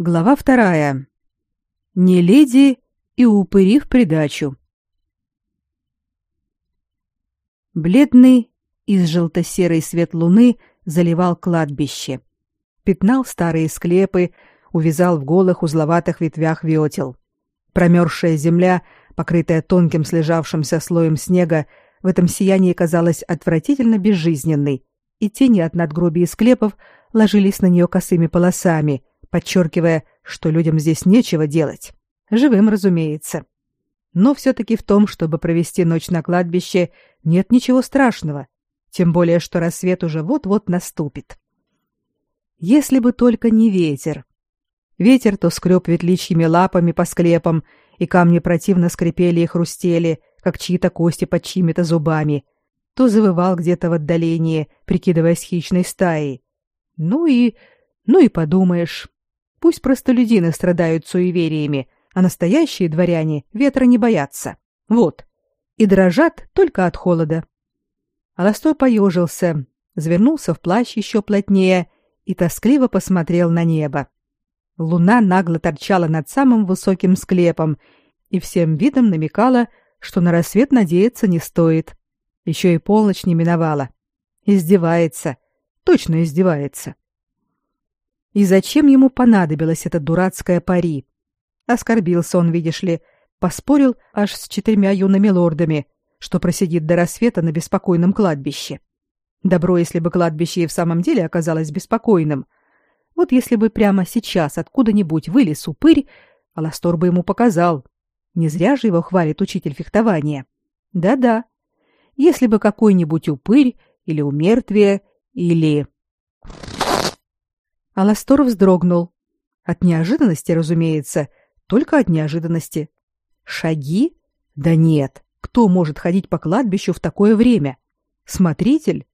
Глава вторая. Не леди и упыри в придачу. Бледный из желто-серый свет луны заливал кладбище, пятнал старые склепы, увязал в голых узловатых ветвях ветел. Промерзшая земля, покрытая тонким слежавшимся слоем снега, в этом сиянии казалась отвратительно безжизненной, и тени от надгробий и склепов ложились на нее косыми полосами, подчеркивая, что людям здесь нечего делать. Живым, разумеется. Но все-таки в том, чтобы провести ночь на кладбище, нет ничего страшного, тем более что рассвет уже вот-вот наступит. Если бы только не ветер. Ветер то скреб ветличьими лапами по склепам, и камни противно скрипели и хрустели, как чьи-то кости под чьими-то зубами, то завывал где-то в отдалении, прикидываясь хищной стаей. Ну и... ну и подумаешь, Пусть простолюдины страдают суевериями, а настоящие дворяне ветра не боятся. Вот. И дрожат только от холода. Аластой поежился, завернулся в плащ еще плотнее и тоскливо посмотрел на небо. Луна нагло торчала над самым высоким склепом и всем видом намекала, что на рассвет надеяться не стоит. Еще и полночь не миновала. Издевается. Точно издевается. И зачем ему понадобилось это дурацкое пари? Оскорбился он, видишь ли, поспорил аж с четырьмя юными лордами, что просидит до рассвета на беспокойном кладбище. Добро, если бы кладбище и в самом деле оказалось беспокойным. Вот если бы прямо сейчас откуда-нибудь вылез упырь, Аластор бы ему показал. Не зря же его хвалит учитель фехтования. Да-да. Если бы какой-нибудь упырь или умертвие или Аластор вздрогнул. От неожиданности, разумеется, только от неожиданности. Шаги? Да нет. Кто может ходить по кладбищу в такое время? Смотритель?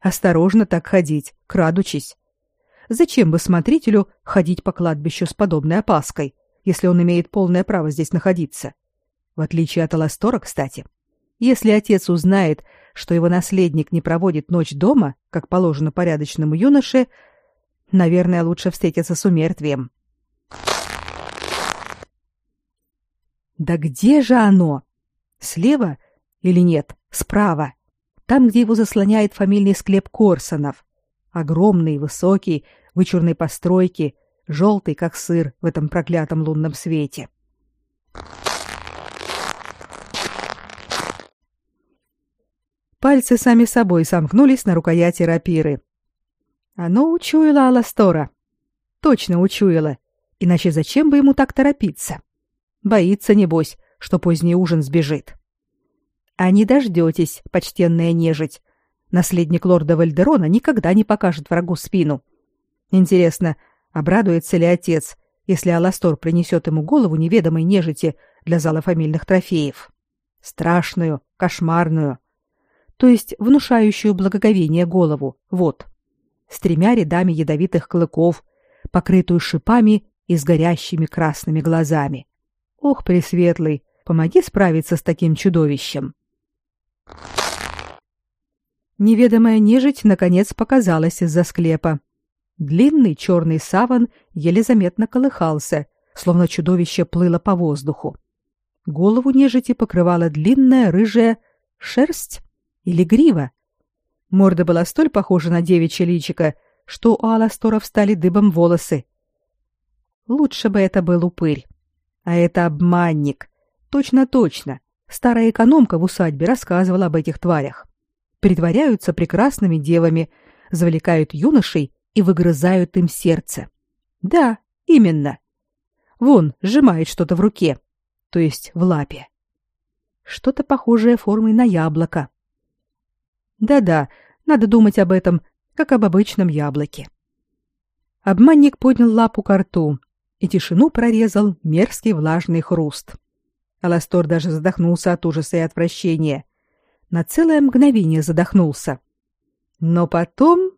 Осторожно так ходить, крадучись. Зачем бы смотрителю ходить по кладбищу с подобной опаской, если он имеет полное право здесь находиться? В отличие от Аластора, кстати. Если отец узнает, что его наследник не проводит ночь дома, как положено порядочному юноше, наверное, лучше встретиться с умертвием. Да где же оно? Слева или нет? Справа. Там, где его заслоняет фамильный склеп Корсонов. Огромный, высокий, вычурной постройки, желтый, как сыр в этом проклятом лунном свете. Пальцы сами собой сомкнулись на рукояти рапиры. Оно учуяло Аластора. Точно учуяло. Иначе зачем бы ему так торопиться? Боится, небось, что поздний ужин сбежит. А не дождетесь, почтенная нежить. Наследник лорда Вальдерона никогда не покажет врагу спину. Интересно, обрадуется ли отец, если Аластор принесет ему голову неведомой нежити для зала фамильных трофеев? Страшную, кошмарную, то есть внушающую благоговение голову, вот, с тремя рядами ядовитых клыков, покрытую шипами и с горящими красными глазами. Ох, пресветлый, помоги справиться с таким чудовищем. Неведомая нежить наконец показалась из-за склепа. Длинный черный саван еле заметно колыхался, словно чудовище плыло по воздуху. Голову нежити покрывала длинная рыжая шерсть или грива. Морда была столь похожа на девичье личико, что у Аластора встали дыбом волосы. Лучше бы это был упырь. А это обманник. Точно-точно. Старая экономка в усадьбе рассказывала об этих тварях. Притворяются прекрасными девами, завлекают юношей и выгрызают им сердце. Да, именно. Вон, сжимает что-то в руке, то есть в лапе. Что-то похожее формой на яблоко. Да-да, надо думать об этом, как об обычном яблоке. Обманник поднял лапу к рту, и тишину прорезал мерзкий влажный хруст. Аластор даже задохнулся от ужаса и отвращения. На целое мгновение задохнулся. Но потом...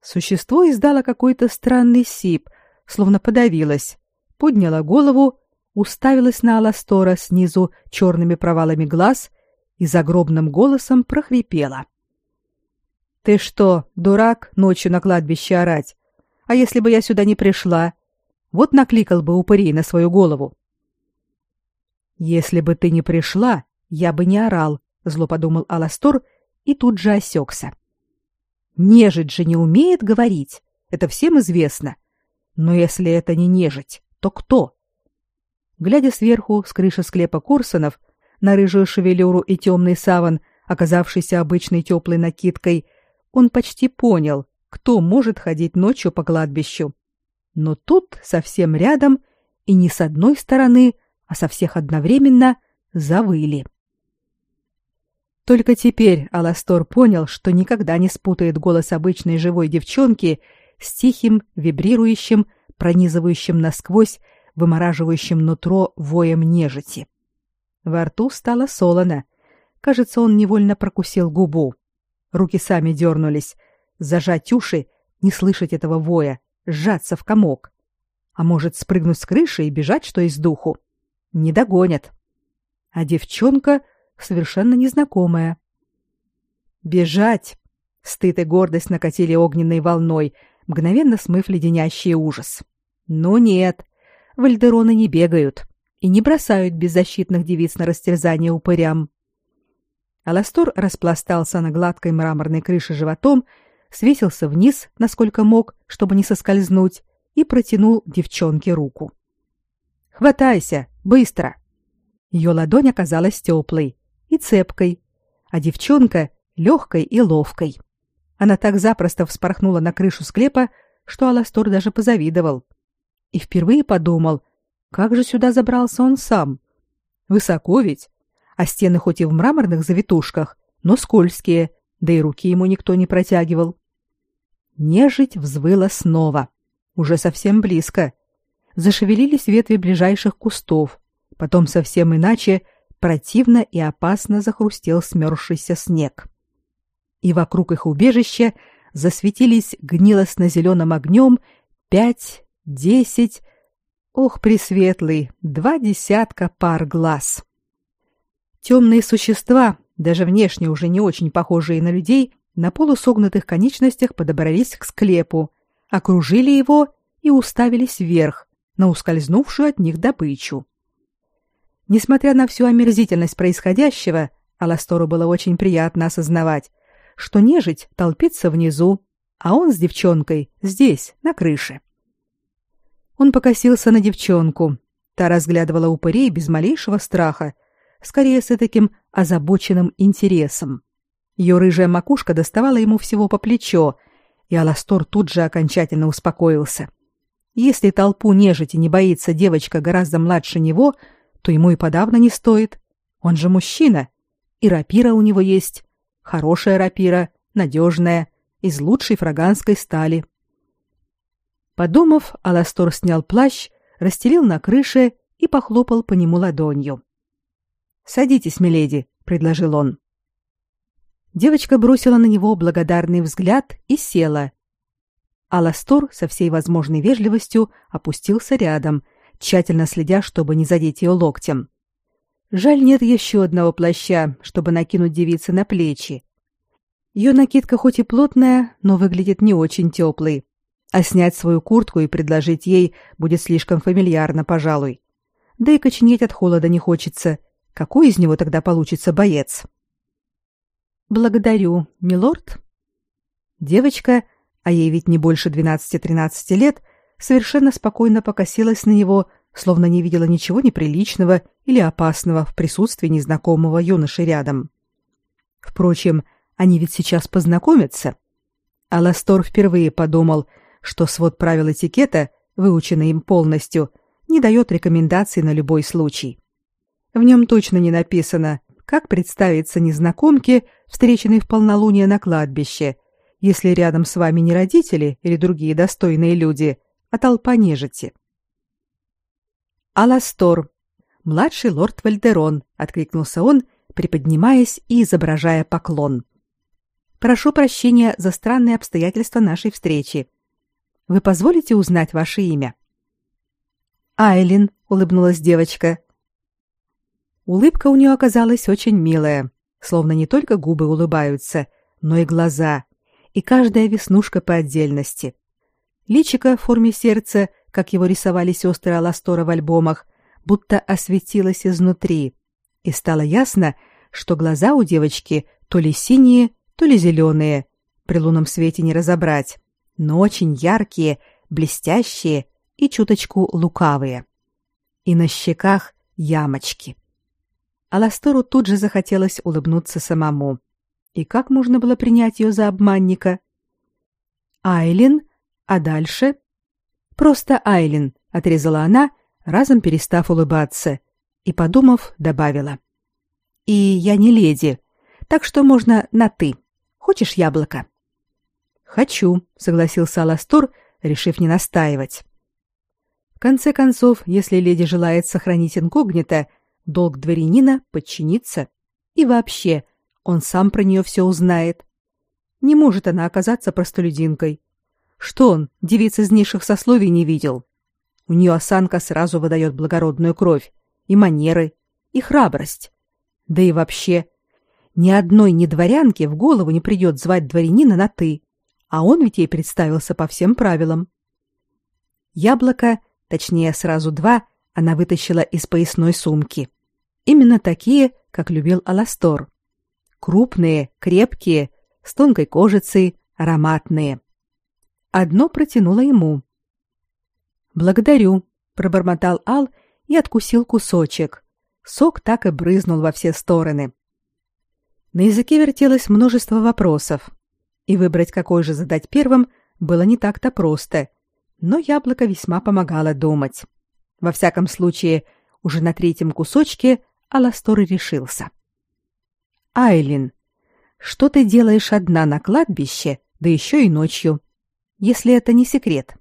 Существо издало какой-то странный сип, словно подавилось, подняло голову, уставилось на Аластора снизу черными провалами глаз и загробным голосом прохрипела. «Ты что, дурак, ночью на кладбище орать? А если бы я сюда не пришла? Вот накликал бы упырей на свою голову. Если бы ты не пришла, я бы не орал, зло подумал Аластор и тут же осекся. Нежить же не умеет говорить, это всем известно. Но если это не нежить, то кто? Глядя сверху с крыши склепа Курсонов на рыжую шевелюру и темный саван, оказавшийся обычной теплой накидкой, он почти понял, кто может ходить ночью по кладбищу. Но тут, совсем рядом, и не с одной стороны, а со всех одновременно, завыли. Только теперь Аластор понял, что никогда не спутает голос обычной живой девчонки с тихим, вибрирующим, пронизывающим насквозь, вымораживающим нутро воем нежити. Во рту стало солоно. Кажется, он невольно прокусил губу. Руки сами дернулись. Зажать уши, не слышать этого воя, сжаться в комок. А может, спрыгнуть с крыши и бежать, что из духу? Не догонят. А девчонка совершенно незнакомая. Бежать! Стыд и гордость накатили огненной волной, мгновенно смыв леденящий ужас. Но нет, вальдероны не бегают и не бросают беззащитных девиц на растерзание упырям. Аластор распластался на гладкой мраморной крыше животом, свесился вниз, насколько мог, чтобы не соскользнуть, и протянул девчонке руку. «Хватайся! Быстро!» Ее ладонь оказалась теплой и цепкой, а девчонка — легкой и ловкой. Она так запросто вспорхнула на крышу склепа, что Аластор даже позавидовал. И впервые подумал, как же сюда забрался он сам? Высоко ведь, а стены хоть и в мраморных завитушках, но скользкие, да и руки ему никто не протягивал. Нежить взвыла снова, уже совсем близко. Зашевелились ветви ближайших кустов, потом совсем иначе противно и опасно захрустел смерзшийся снег. И вокруг их убежища засветились гнилостно-зеленым огнем пять, десять, ох, пресветлый, два десятка пар глаз. Темные существа, даже внешне уже не очень похожие на людей, на полусогнутых конечностях подобрались к склепу, окружили его и уставились вверх, на ускользнувшую от них добычу. Несмотря на всю омерзительность происходящего, Аластору было очень приятно осознавать, что нежить толпится внизу, а он с девчонкой здесь, на крыше. Он покосился на девчонку. Та разглядывала упырей без малейшего страха скорее с таким озабоченным интересом. Ее рыжая макушка доставала ему всего по плечо, и Аластор тут же окончательно успокоился. Если толпу нежити не боится девочка гораздо младше него, то ему и подавно не стоит. Он же мужчина, и рапира у него есть. Хорошая рапира, надежная, из лучшей фраганской стали. Подумав, Аластор снял плащ, расстелил на крыше и похлопал по нему ладонью. Садитесь, миледи, предложил он. Девочка бросила на него благодарный взгляд и села. Аластор со всей возможной вежливостью опустился рядом, тщательно следя, чтобы не задеть ее локтем. Жаль, нет еще одного плаща, чтобы накинуть девице на плечи. Ее накидка хоть и плотная, но выглядит не очень теплой, а снять свою куртку и предложить ей будет слишком фамильярно, пожалуй. Да и коченеть от холода не хочется, какой из него тогда получится боец? Благодарю, милорд. Девочка, а ей ведь не больше 12-13 лет, совершенно спокойно покосилась на него, словно не видела ничего неприличного или опасного в присутствии незнакомого юноши рядом. Впрочем, они ведь сейчас познакомятся. Аластор впервые подумал, что свод правил этикета, выученный им полностью, не дает рекомендаций на любой случай. В нем точно не написано, как представиться незнакомке, встреченной в полнолуние на кладбище, если рядом с вами не родители или другие достойные люди, а толпа нежити. Аластор, младший лорд Вальдерон, откликнулся он, приподнимаясь и изображая поклон. Прошу прощения за странные обстоятельства нашей встречи. Вы позволите узнать ваше имя? Айлин, улыбнулась девочка. Улыбка у нее оказалась очень милая, словно не только губы улыбаются, но и глаза, и каждая веснушка по отдельности. Личико в форме сердца, как его рисовали сестры Аластора в альбомах, будто осветилось изнутри, и стало ясно, что глаза у девочки то ли синие, то ли зеленые, при лунном свете не разобрать, но очень яркие, блестящие и чуточку лукавые. И на щеках ямочки. Аластору тут же захотелось улыбнуться самому. И как можно было принять ее за обманника? Айлин, а дальше? Просто Айлин, отрезала она, разом перестав улыбаться, и, подумав, добавила. И я не леди, так что можно на «ты». Хочешь яблоко?» «Хочу», — согласился Аластор, решив не настаивать. В конце концов, если леди желает сохранить инкогнито, долг дворянина — подчиниться. И вообще, он сам про нее все узнает. Не может она оказаться простолюдинкой. Что он, девиц из низших сословий, не видел? У нее осанка сразу выдает благородную кровь, и манеры, и храбрость. Да и вообще, ни одной ни дворянке в голову не придет звать дворянина на «ты», а он ведь ей представился по всем правилам. Яблоко, точнее сразу два, она вытащила из поясной сумки. Именно такие, как любил Аластор. Крупные, крепкие, с тонкой кожицей, ароматные. Одно протянула ему. «Благодарю», — пробормотал Ал и откусил кусочек. Сок так и брызнул во все стороны. На языке вертелось множество вопросов, и выбрать, какой же задать первым, было не так-то просто. Но яблоко весьма помогало думать. Во всяком случае, уже на третьем кусочке Аластор решился. «Айлин, что ты делаешь одна на кладбище, да еще и ночью, если это не секрет?»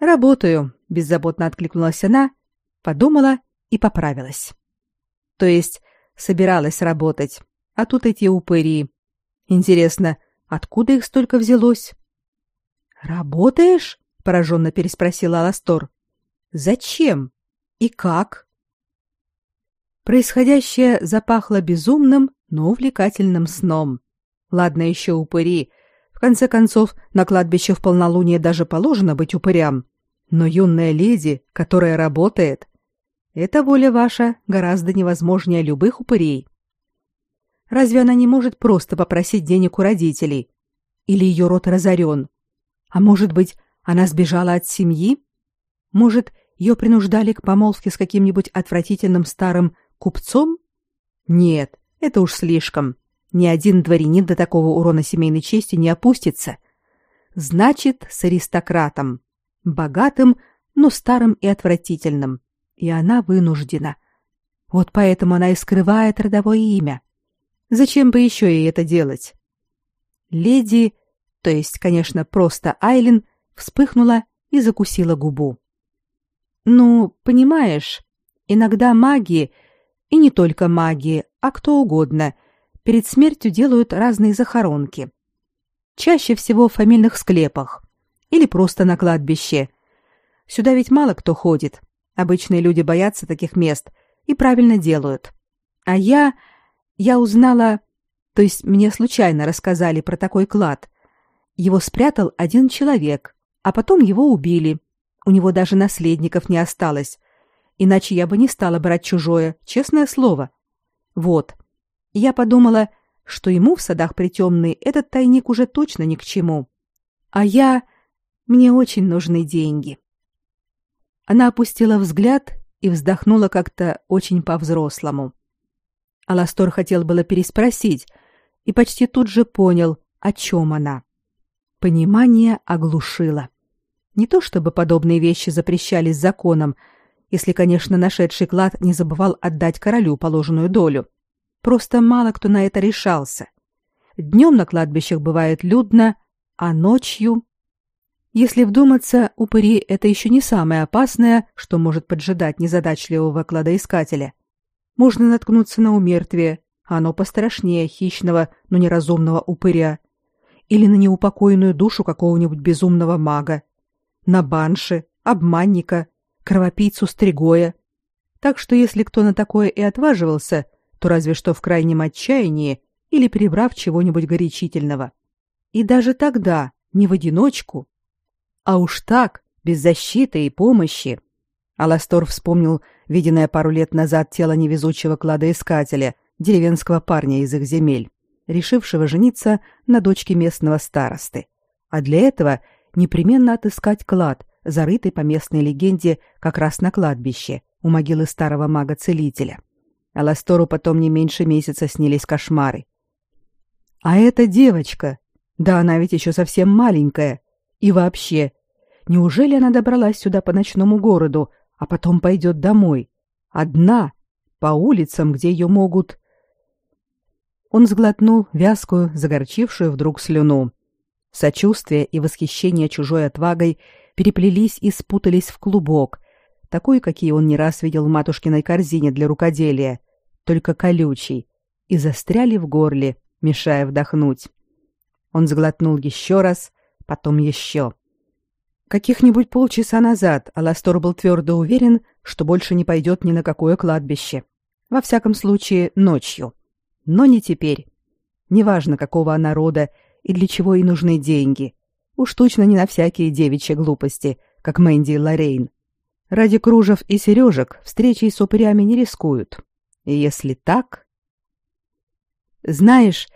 «Работаю», — беззаботно откликнулась она, подумала и поправилась. «То есть собиралась работать, а тут эти упыри. Интересно, откуда их столько взялось? Работаешь? пораженно переспросила Аластор. Зачем? И как? Происходящее запахло безумным, но увлекательным сном. Ладно еще упыри. В конце концов, на кладбище в полнолуние даже положено быть упырям. Но юная леди, которая работает, эта воля ваша гораздо невозможнее любых упырей. Разве она не может просто попросить денег у родителей? Или ее род разорен? А может быть, она сбежала от семьи? Может, ее принуждали к помолвке с каким-нибудь отвратительным старым купцом? Нет, это уж слишком. Ни один дворянин до такого урона семейной чести не опустится. Значит, с аристократом. Богатым, но старым и отвратительным и она вынуждена. Вот поэтому она и скрывает родовое имя. Зачем бы еще ей это делать? Леди, то есть, конечно, просто Айлин, вспыхнула и закусила губу. Ну, понимаешь, иногда маги, и не только маги, а кто угодно, перед смертью делают разные захоронки. Чаще всего в фамильных склепах или просто на кладбище. Сюда ведь мало кто ходит. Обычные люди боятся таких мест и правильно делают. А я... я узнала... То есть мне случайно рассказали про такой клад. Его спрятал один человек, а потом его убили. У него даже наследников не осталось. Иначе я бы не стала брать чужое, честное слово. Вот. Я подумала, что ему в садах притемный этот тайник уже точно ни к чему. А я... Мне очень нужны деньги. Она опустила взгляд и вздохнула как-то очень по-взрослому. Аластор хотел было переспросить и почти тут же понял, о чем она. Понимание оглушило. Не то чтобы подобные вещи запрещались законом, если, конечно, нашедший клад не забывал отдать королю положенную долю. Просто мало кто на это решался. Днем на кладбищах бывает людно, а ночью если вдуматься, упыри — это еще не самое опасное, что может поджидать незадачливого кладоискателя. Можно наткнуться на умертвие, а оно пострашнее хищного, но неразумного упыря. Или на неупокоенную душу какого-нибудь безумного мага. На банши, обманника, кровопийцу Стригоя. Так что если кто на такое и отваживался, то разве что в крайнем отчаянии или перебрав чего-нибудь горячительного. И даже тогда, не в одиночку, А уж так, без защиты и помощи. Аластор вспомнил виденное пару лет назад тело невезучего кладоискателя, деревенского парня из их земель, решившего жениться на дочке местного старосты. А для этого непременно отыскать клад, зарытый по местной легенде как раз на кладбище, у могилы старого мага-целителя. Аластору потом не меньше месяца снились кошмары. А эта девочка, да она ведь еще совсем маленькая. И вообще, неужели она добралась сюда по ночному городу, а потом пойдет домой? Одна, по улицам, где ее могут... Он сглотнул вязкую, загорчившую вдруг слюну. Сочувствие и восхищение чужой отвагой переплелись и спутались в клубок, такой, какие он не раз видел в матушкиной корзине для рукоделия, только колючий, и застряли в горле, мешая вдохнуть. Он сглотнул еще раз, потом еще. Каких-нибудь полчаса назад Аластор был твердо уверен, что больше не пойдет ни на какое кладбище. Во всяком случае, ночью. Но не теперь. Неважно, какого она рода и для чего ей нужны деньги. Уж точно не на всякие девичьи глупости, как Мэнди и Лоррейн. Ради кружев и сережек встречи с упырями не рискуют. И если так... Знаешь,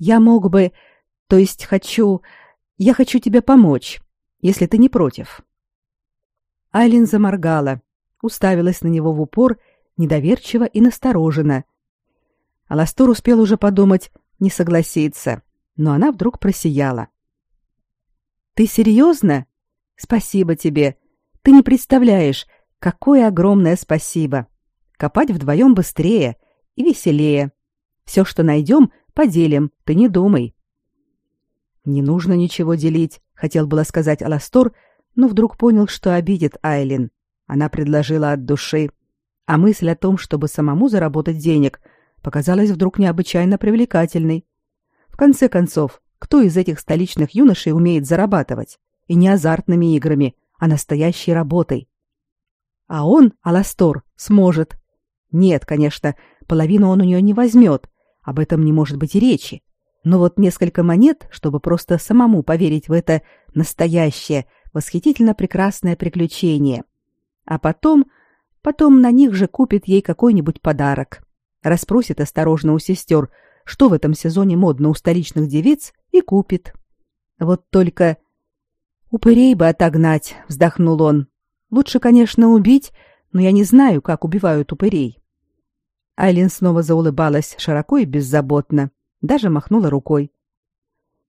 я мог бы... То есть хочу... Я хочу тебе помочь, если ты не против. Айлин заморгала, уставилась на него в упор, недоверчиво и настороженно. Аластор успел уже подумать, не согласиться, но она вдруг просияла. «Ты серьезно? Спасибо тебе. Ты не представляешь, какое огромное спасибо. Копать вдвоем быстрее и веселее. Все, что найдем, поделим, ты не думай. Не нужно ничего делить, хотел было сказать Аластор, но вдруг понял, что обидит Айлин. Она предложила от души, а мысль о том, чтобы самому заработать денег, показалась вдруг необычайно привлекательной. В конце концов, кто из этих столичных юношей умеет зарабатывать? И не азартными играми, а настоящей работой. А он, Аластор, сможет. Нет, конечно, половину он у нее не возьмет, об этом не может быть и речи. Но вот несколько монет, чтобы просто самому поверить в это настоящее, восхитительно прекрасное приключение. А потом, потом на них же купит ей какой-нибудь подарок. Расспросит осторожно у сестер, что в этом сезоне модно у столичных девиц, и купит. Вот только... «Упырей бы отогнать», — вздохнул он. «Лучше, конечно, убить, но я не знаю, как убивают упырей». Айлин снова заулыбалась широко и беззаботно, даже махнула рукой.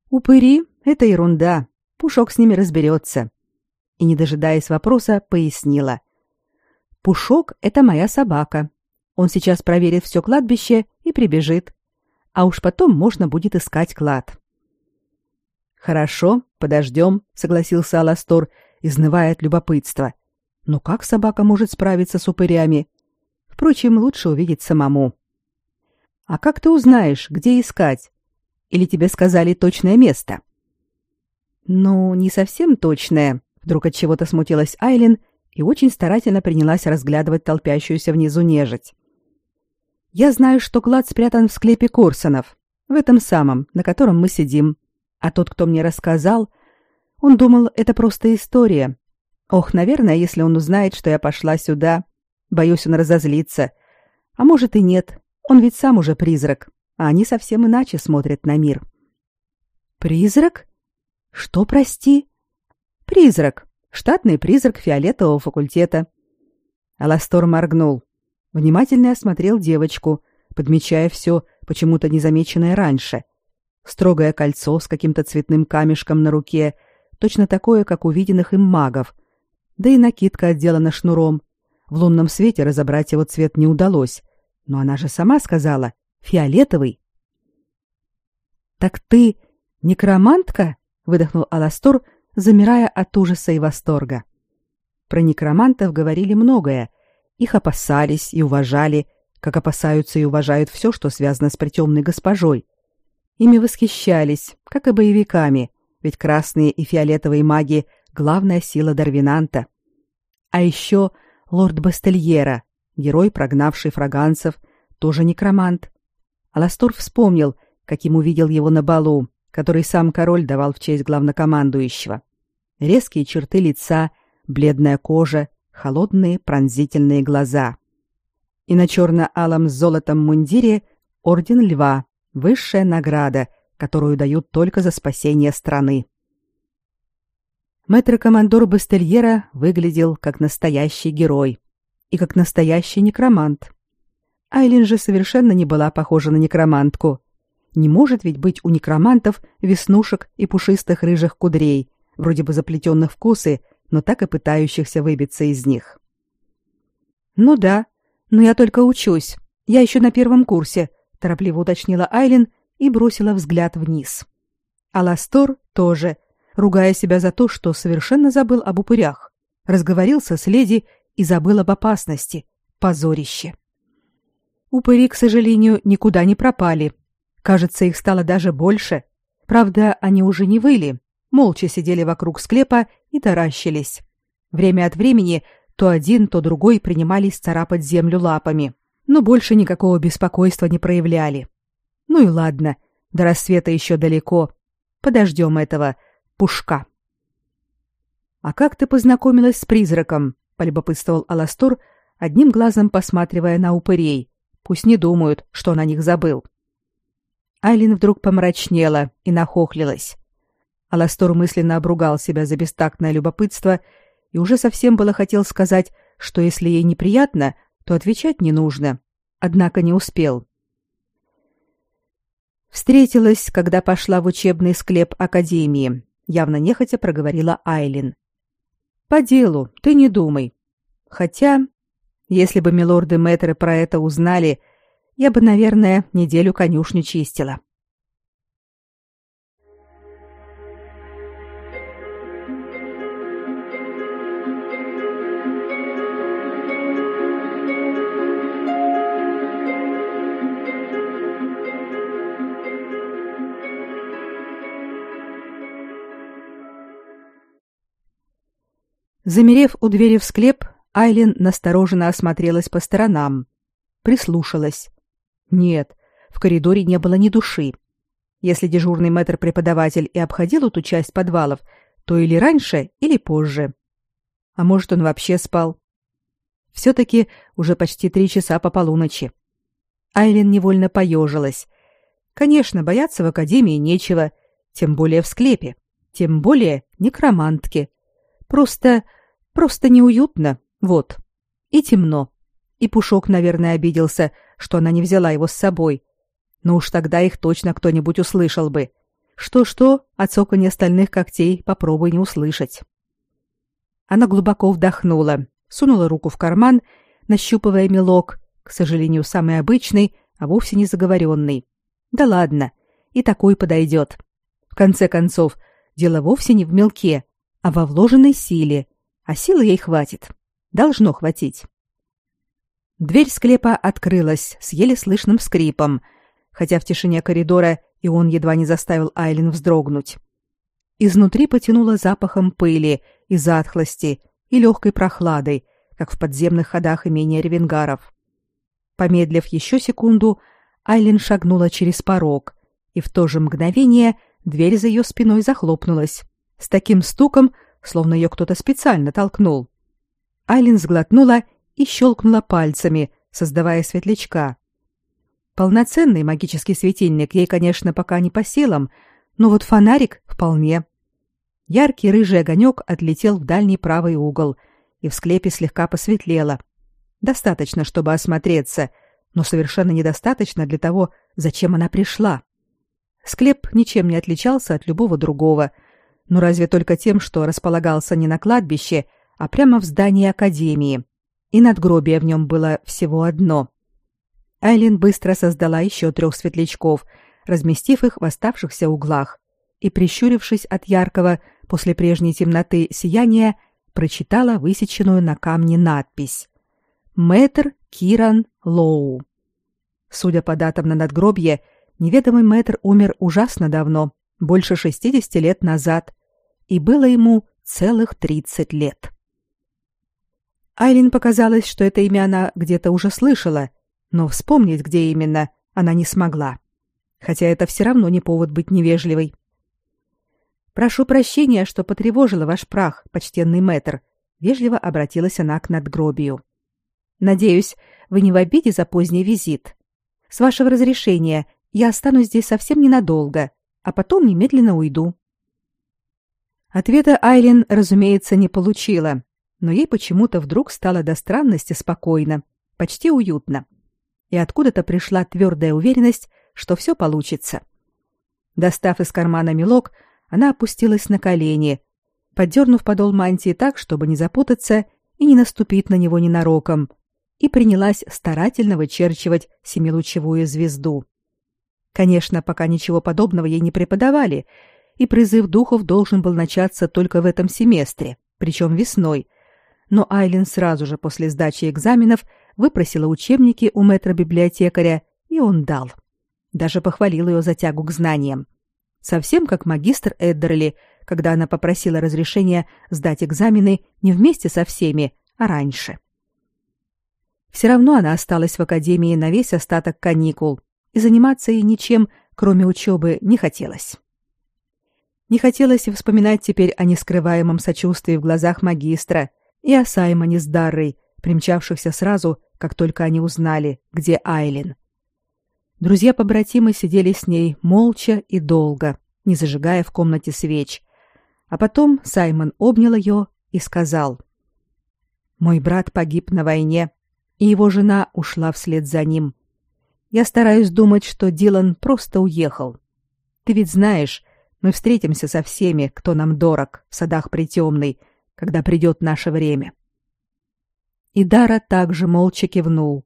«Упыри — это ерунда, Пушок с ними разберется». И, не дожидаясь вопроса, пояснила. «Пушок — это моя собака. Он сейчас проверит все кладбище и прибежит. А уж потом можно будет искать клад». «Хорошо, подождем», — согласился Аластор, изнывая от любопытства. «Но как собака может справиться с упырями? Впрочем, лучше увидеть самому. А как ты узнаешь, где искать? Или тебе сказали точное место? Ну, не совсем точное. Вдруг от чего-то смутилась Айлин и очень старательно принялась разглядывать толпящуюся внизу нежить. Я знаю, что клад спрятан в склепе Корсонов, в этом самом, на котором мы сидим. А тот, кто мне рассказал, он думал, это просто история. Ох, наверное, если он узнает, что я пошла сюда, Боюсь, он разозлится. А может и нет. Он ведь сам уже призрак, а они совсем иначе смотрят на мир. Призрак? Что, прости? Призрак. Штатный призрак фиолетового факультета. Аластор моргнул. Внимательно осмотрел девочку, подмечая все, почему-то незамеченное раньше. Строгое кольцо с каким-то цветным камешком на руке, точно такое, как у виденных им магов. Да и накидка отделана шнуром, в лунном свете разобрать его цвет не удалось, но она же сама сказала «фиолетовый». «Так ты некромантка?» — выдохнул Аластор, замирая от ужаса и восторга. Про некромантов говорили многое. Их опасались и уважали, как опасаются и уважают все, что связано с притемной госпожой. Ими восхищались, как и боевиками, ведь красные и фиолетовые маги — главная сила Дарвинанта. А еще лорд Бастельера, герой, прогнавший фраганцев, тоже некромант. Аластор вспомнил, каким увидел его на балу, который сам король давал в честь главнокомандующего. резкие черты лица, бледная кожа, холодные пронзительные глаза. И на черно-алом с золотом мундире орден льва, высшая награда, которую дают только за спасение страны. Мэтр-командор Бастельера выглядел как настоящий герой и как настоящий некромант. Айлин же совершенно не была похожа на некромантку. Не может ведь быть у некромантов веснушек и пушистых рыжих кудрей, вроде бы заплетенных в косы, но так и пытающихся выбиться из них. «Ну да, но я только учусь. Я еще на первом курсе», — торопливо уточнила Айлин и бросила взгляд вниз. Аластор тоже, ругая себя за то, что совершенно забыл об упырях, разговорился с леди и забыл об опасности. Позорище. Упыри, к сожалению, никуда не пропали. Кажется, их стало даже больше. Правда, они уже не выли, молча сидели вокруг склепа и таращились. Время от времени то один, то другой принимались царапать землю лапами, но больше никакого беспокойства не проявляли. Ну и ладно, до рассвета еще далеко. Подождем этого пушка. А как ты познакомилась с призраком? Полюбопытствовал Аластор, одним глазом посматривая на упырей. Пусть не думают, что на них забыл. Айлин вдруг помрачнела и нахохлилась. Аластор мысленно обругал себя за бестактное любопытство и уже совсем было хотел сказать, что если ей неприятно, то отвечать не нужно. Однако не успел. Встретилась, когда пошла в учебный склеп академии, явно нехотя проговорила Айлин. По делу, ты не думай. Хотя, если бы милорды мэтры про это узнали, я бы, наверное, неделю конюшню чистила. Замерев у двери в склеп, Айлин настороженно осмотрелась по сторонам, прислушалась. Нет, в коридоре не было ни души. Если дежурный мэтр-преподаватель и обходил эту часть подвалов, то или раньше, или позже. А может, он вообще спал. Все-таки уже почти три часа по полуночи. Айлин невольно поежилась. Конечно, бояться в академии нечего, тем более в склепе, тем более некромантки. Просто Просто неуютно, вот. И темно. И Пушок, наверное, обиделся, что она не взяла его с собой. Но уж тогда их точно кто-нибудь услышал бы. Что-что, от цоканья стальных когтей попробуй не услышать. Она глубоко вдохнула, сунула руку в карман, нащупывая мелок, к сожалению, самый обычный, а вовсе не заговоренный. Да ладно, и такой подойдет. В конце концов, дело вовсе не в мелке, а во вложенной силе, а силы ей хватит. Должно хватить. Дверь склепа открылась с еле слышным скрипом, хотя в тишине коридора и он едва не заставил Айлин вздрогнуть. Изнутри потянуло запахом пыли и затхлости и легкой прохладой, как в подземных ходах имения ревенгаров. Помедлив еще секунду, Айлин шагнула через порог, и в то же мгновение дверь за ее спиной захлопнулась с таким стуком, словно ее кто-то специально толкнул. Айлин сглотнула и щелкнула пальцами, создавая светлячка. Полноценный магический светильник ей, конечно, пока не по силам, но вот фонарик вполне. Яркий рыжий огонек отлетел в дальний правый угол, и в склепе слегка посветлело. Достаточно, чтобы осмотреться, но совершенно недостаточно для того, зачем она пришла. Склеп ничем не отличался от любого другого — ну разве только тем, что располагался не на кладбище, а прямо в здании академии, и надгробие в нем было всего одно. Айлин быстро создала еще трех светлячков, разместив их в оставшихся углах, и, прищурившись от яркого после прежней темноты сияния, прочитала высеченную на камне надпись «Мэтр Киран Лоу». Судя по датам на надгробье, неведомый мэтр умер ужасно давно, больше 60 лет назад, и было ему целых 30 лет. Айлин показалось, что это имя она где-то уже слышала, но вспомнить, где именно, она не смогла. Хотя это все равно не повод быть невежливой. Прошу прощения, что потревожила ваш прах, почтенный мэтр, вежливо обратилась она к надгробию. Надеюсь, вы не в обиде за поздний визит. С вашего разрешения я останусь здесь совсем ненадолго, а потом немедленно уйду. Ответа Айлин, разумеется, не получила, но ей почему-то вдруг стало до странности спокойно, почти уютно. И откуда-то пришла твердая уверенность, что все получится. Достав из кармана мелок, она опустилась на колени, поддернув подол мантии так, чтобы не запутаться и не наступить на него ненароком, и принялась старательно вычерчивать семилучевую звезду. Конечно, пока ничего подобного ей не преподавали, и призыв духов должен был начаться только в этом семестре, причем весной. Но Айлин сразу же после сдачи экзаменов выпросила учебники у мэтра-библиотекаря, и он дал. Даже похвалил ее за тягу к знаниям. Совсем как магистр Эддерли, когда она попросила разрешения сдать экзамены не вместе со всеми, а раньше. Все равно она осталась в академии на весь остаток каникул, и заниматься ей ничем, кроме учебы, не хотелось. Не хотелось вспоминать теперь о нескрываемом сочувствии в глазах магистра и о Саймоне с Даррой, примчавшихся сразу, как только они узнали, где Айлин. Друзья-побратимы сидели с ней молча и долго, не зажигая в комнате свеч. А потом Саймон обнял ее и сказал: "Мой брат погиб на войне и его жена ушла вслед за ним. Я стараюсь думать, что Дилан просто уехал. Ты ведь знаешь, мы встретимся со всеми, кто нам дорог, в садах Притемной, когда придет наше время. И Дара также молча кивнул.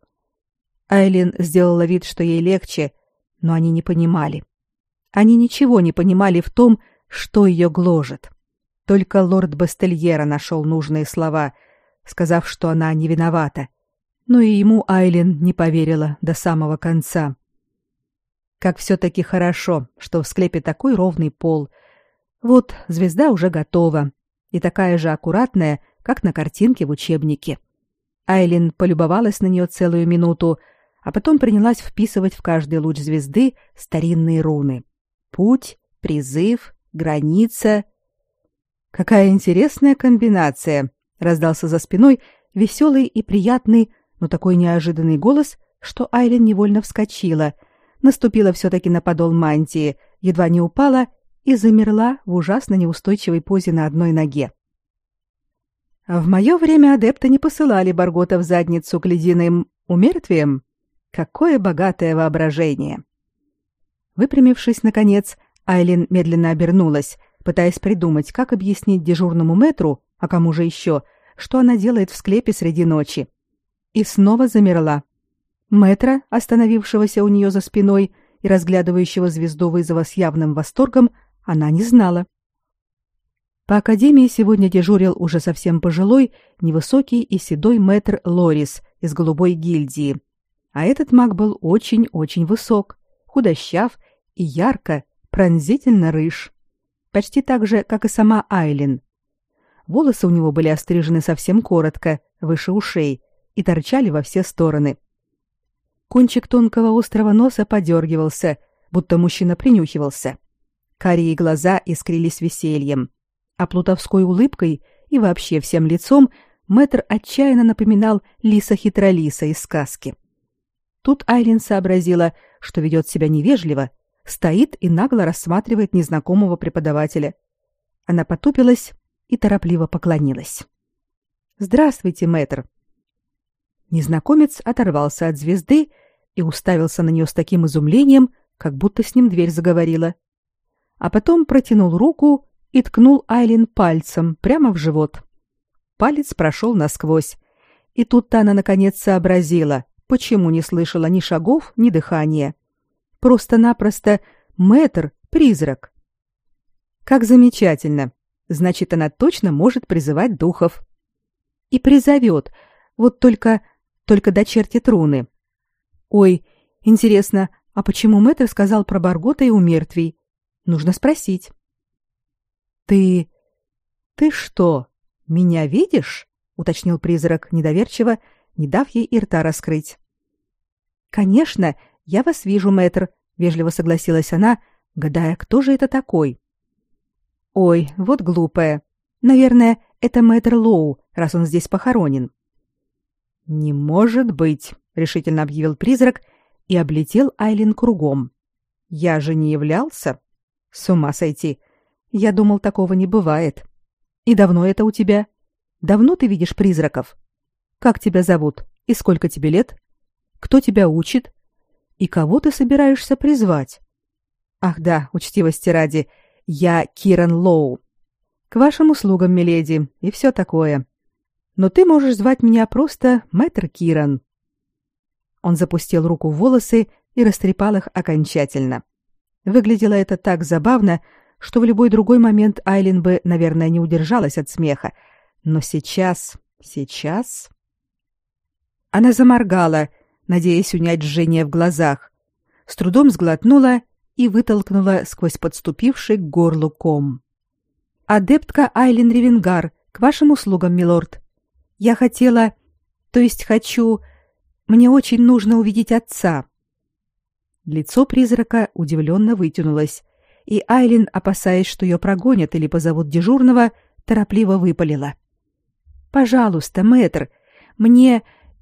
Айлин сделала вид, что ей легче, но они не понимали. Они ничего не понимали в том, что ее гложет. Только лорд Бастельера нашел нужные слова, сказав, что она не виновата, но и ему Айлин не поверила до самого конца. Как все-таки хорошо, что в склепе такой ровный пол. Вот звезда уже готова, и такая же аккуратная, как на картинке в учебнике. Айлин полюбовалась на нее целую минуту, а потом принялась вписывать в каждый луч звезды старинные руны. Путь, призыв, граница. Какая интересная комбинация, раздался за спиной веселый и приятный но такой неожиданный голос, что Айлин невольно вскочила, наступила все-таки на подол мантии, едва не упала и замерла в ужасно неустойчивой позе на одной ноге. в мое время адепты не посылали Баргота в задницу к ледяным умертвиям. Какое богатое воображение! Выпрямившись, наконец, Айлин медленно обернулась, пытаясь придумать, как объяснить дежурному метру, а кому же еще, что она делает в склепе среди ночи и снова замерла. Мэтра, остановившегося у нее за спиной и разглядывающего звезду вызова с явным восторгом, она не знала. По академии сегодня дежурил уже совсем пожилой, невысокий и седой мэтр Лорис из голубой гильдии. А этот маг был очень-очень высок, худощав и ярко, пронзительно рыж. Почти так же, как и сама Айлин. Волосы у него были острижены совсем коротко, выше ушей, и торчали во все стороны. Кончик тонкого острого носа подергивался, будто мужчина принюхивался. Карие глаза искрились весельем, а плутовской улыбкой и вообще всем лицом мэтр отчаянно напоминал лиса-хитролиса из сказки. Тут Айлин сообразила, что ведет себя невежливо, стоит и нагло рассматривает незнакомого преподавателя. Она потупилась и торопливо поклонилась. «Здравствуйте, мэтр», Незнакомец оторвался от звезды и уставился на нее с таким изумлением, как будто с ним дверь заговорила. А потом протянул руку и ткнул Айлин пальцем прямо в живот. Палец прошел насквозь, и тут-то она наконец сообразила, почему не слышала ни шагов, ни дыхания. Просто-напросто мэтр — призрак. Как замечательно! Значит, она точно может призывать духов. И призовет. Вот только только дочертит руны. Ой, интересно, а почему Мэтр сказал про Баргота и умертвий? Нужно спросить. Ты... ты что, меня видишь? уточнил призрак недоверчиво, не дав ей и рта раскрыть. Конечно, я вас вижу, Мэтр, вежливо согласилась она, гадая, кто же это такой. Ой, вот глупая. Наверное, это мэтр Лоу, раз он здесь похоронен. Не может быть, решительно объявил призрак и облетел Айлин кругом. Я же не являлся. С ума сойти. Я думал, такого не бывает. И давно это у тебя? Давно ты видишь призраков? Как тебя зовут? И сколько тебе лет? Кто тебя учит? И кого ты собираешься призвать? Ах да, учтивости ради, я Киран Лоу. К вашим услугам, миледи, и все такое. Но ты можешь звать меня просто мэтр Киран. Он запустил руку в волосы и растрепал их окончательно. Выглядело это так забавно, что в любой другой момент Айлин бы, наверное, не удержалась от смеха. Но сейчас, сейчас... Она заморгала, надеясь унять жжение в глазах, с трудом сглотнула и вытолкнула сквозь подступивший к горлу ком. «Адептка Айлин Ревенгар, к вашим услугам, милорд. Я хотела... То есть хочу... Мне очень нужно увидеть отца». Лицо призрака удивленно вытянулось, и Айлин, опасаясь, что ее прогонят или позовут дежурного, торопливо выпалила. «Пожалуйста, мэтр, мне...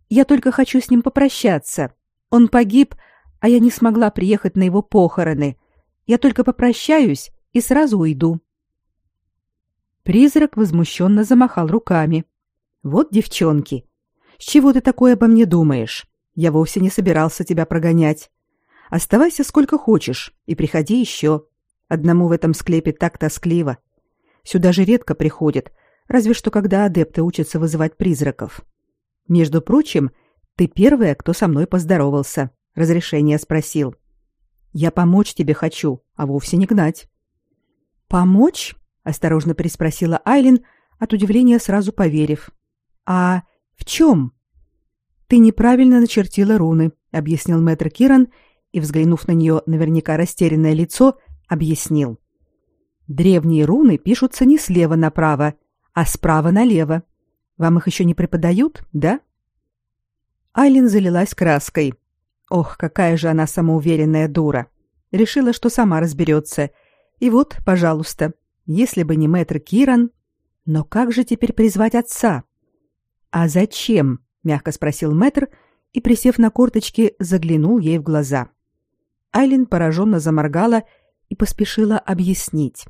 Я только хочу с ним попрощаться. Он погиб, а я не смогла приехать на его похороны. Я только попрощаюсь и сразу уйду». Призрак возмущенно замахал руками. «Вот девчонки! С чего ты такое обо мне думаешь? Я вовсе не собирался тебя прогонять. Оставайся сколько хочешь и приходи еще. Одному в этом склепе так тоскливо. Сюда же редко приходят, разве что когда адепты учатся вызывать призраков. Между прочим, ты первая, кто со мной поздоровался, разрешение спросил. Я помочь тебе хочу, а вовсе не гнать. Помочь? осторожно переспросила Айлин, от удивления сразу поверив. А в чем? Ты неправильно начертила руны, объяснил мэтр Киран и, взглянув на нее наверняка растерянное лицо, объяснил. Древние руны пишутся не слева направо, а справа налево. Вам их еще не преподают, да? Айлин залилась краской. Ох, какая же она самоуверенная дура. Решила, что сама разберется. И вот, пожалуйста, если бы не мэтр Киран... Но как же теперь призвать отца? А зачем? мягко спросил мэтр и, присев на корточки, заглянул ей в глаза. Айлин пораженно заморгала и поспешила объяснить.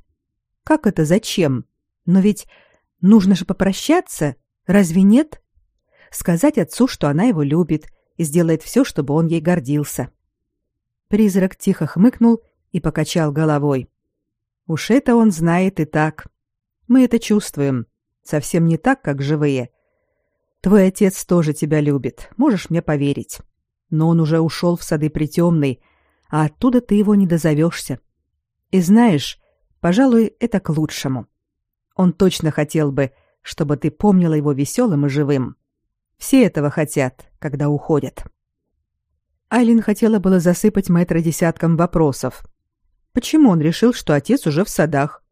Как это зачем? Но ведь нужно же попрощаться, разве нет? Сказать отцу, что она его любит и сделает все, чтобы он ей гордился. Призрак тихо хмыкнул и покачал головой. Уж это он знает и так. Мы это чувствуем, совсем не так, как живые. Твой отец тоже тебя любит, можешь мне поверить. Но он уже ушел в сады притемной, а оттуда ты его не дозовешься. И знаешь, пожалуй, это к лучшему. Он точно хотел бы, чтобы ты помнила его веселым и живым. Все этого хотят, когда уходят. Айлин хотела было засыпать мэтра десятком вопросов. Почему он решил, что отец уже в садах?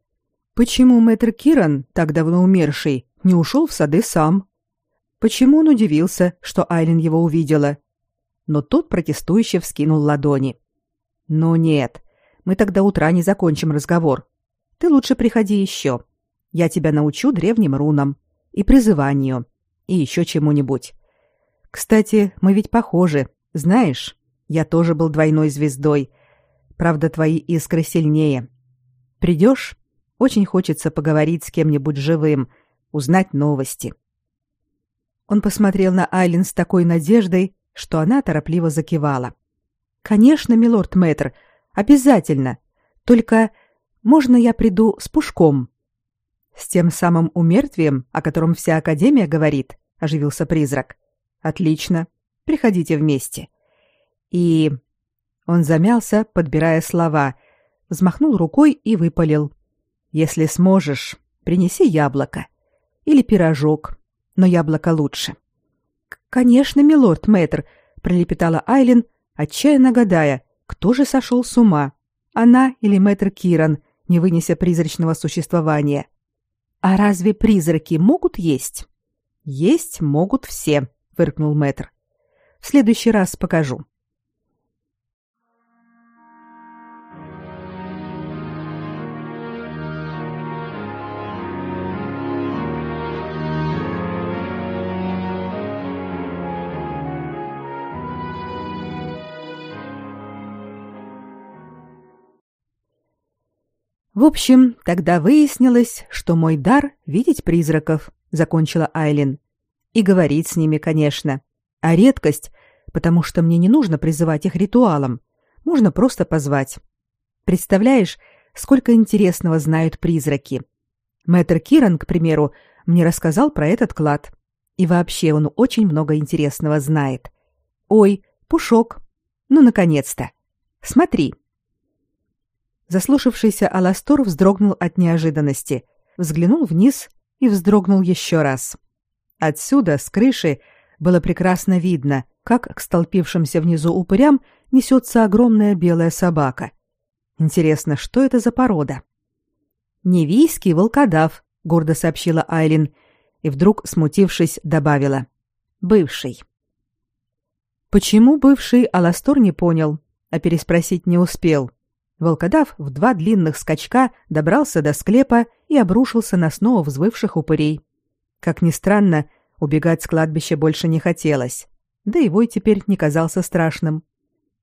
Почему мэтр Киран, так давно умерший, не ушел в сады сам? Почему он удивился, что Айлин его увидела? Но тот протестующе вскинул ладони. «Ну нет, мы тогда утра не закончим разговор. Ты лучше приходи еще. Я тебя научу древним рунам и призыванию, и еще чему-нибудь. Кстати, мы ведь похожи, знаешь? Я тоже был двойной звездой. Правда, твои искры сильнее. Придешь? Очень хочется поговорить с кем-нибудь живым, узнать новости». Он посмотрел на Айлин с такой надеждой, что она торопливо закивала. — Конечно, милорд Мэтр, обязательно. Только можно я приду с пушком? С тем самым умертвием, о котором вся академия говорит, оживился призрак. Отлично. Приходите вместе. И он замялся, подбирая слова, взмахнул рукой и выпалил: "Если сможешь, принеси яблоко или пирожок, но яблоко лучше". "Конечно, милорд Мэтр", пролепетала Айлин, отчаянно гадая, кто же сошел с ума, она или мэтр Киран, не вынеся призрачного существования. А разве призраки могут есть? Есть могут все, фыркнул мэтр. В следующий раз покажу. В общем, тогда выяснилось, что мой дар видеть призраков, закончила Айлин. И говорить с ними, конечно. А редкость, потому что мне не нужно призывать их ритуалом. Можно просто позвать. Представляешь, сколько интересного знают призраки. Мэтр Киран, к примеру, мне рассказал про этот клад. И вообще он очень много интересного знает. Ой, Пушок. Ну, наконец-то. Смотри. Заслушавшийся Аластор вздрогнул от неожиданности, взглянул вниз и вздрогнул еще раз. Отсюда, с крыши, было прекрасно видно, как к столпившимся внизу упырям несется огромная белая собака. Интересно, что это за порода? «Невийский волкодав», — гордо сообщила Айлин, и вдруг, смутившись, добавила. «Бывший». Почему бывший Аластор не понял, а переспросить не успел. Волкодав в два длинных скачка добрался до склепа и обрушился на снова взвывших упырей. Как ни странно, убегать с кладбища больше не хотелось. Да и вой теперь не казался страшным.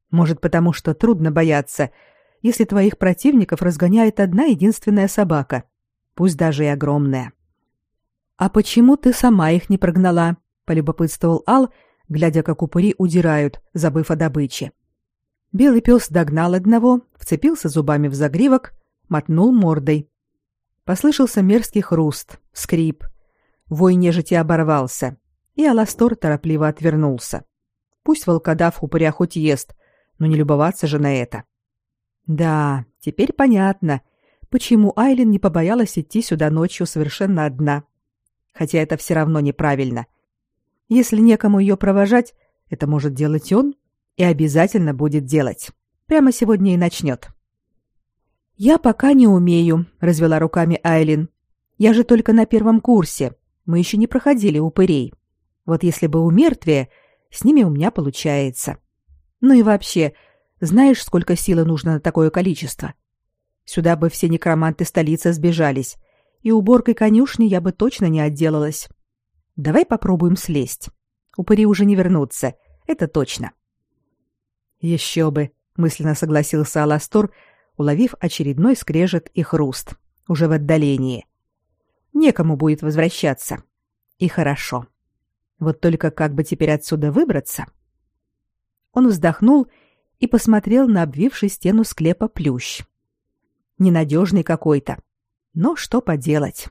Может, потому что трудно бояться, если твоих противников разгоняет одна единственная собака, пусть даже и огромная. «А почему ты сама их не прогнала?» — полюбопытствовал Ал, глядя, как упыри удирают, забыв о добыче. Белый пес догнал одного, вцепился зубами в загривок, мотнул мордой. Послышался мерзкий хруст, скрип. Вой нежити оборвался, и Аластор торопливо отвернулся. Пусть волкодав упыря хоть ест, но не любоваться же на это. Да, теперь понятно, почему Айлин не побоялась идти сюда ночью совершенно одна. Хотя это все равно неправильно. Если некому ее провожать, это может делать он и обязательно будет делать. Прямо сегодня и начнет. Я пока не умею, развела руками Айлин. Я же только на первом курсе. Мы еще не проходили упырей. Вот если бы у мертвия, с ними у меня получается. Ну и вообще, знаешь, сколько силы нужно на такое количество? Сюда бы все некроманты столицы сбежались, и уборкой конюшни я бы точно не отделалась. Давай попробуем слезть. Упыри уже не вернутся, это точно. Еще бы, мысленно согласился Аластор, уловив очередной скрежет и хруст, уже в отдалении. Некому будет возвращаться. И хорошо. Вот только как бы теперь отсюда выбраться? Он вздохнул и посмотрел на обвивший стену склепа плющ. Ненадежный какой-то. Но что поделать?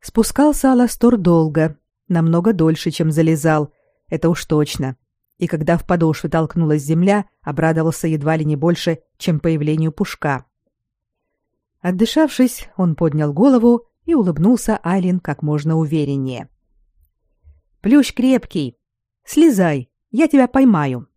Спускался Аластор долго, намного дольше, чем залезал, это уж точно и когда в подошвы толкнулась земля, обрадовался едва ли не больше, чем появлению пушка. Отдышавшись, он поднял голову и улыбнулся Айлин как можно увереннее. «Плющ крепкий. Слезай, я тебя поймаю».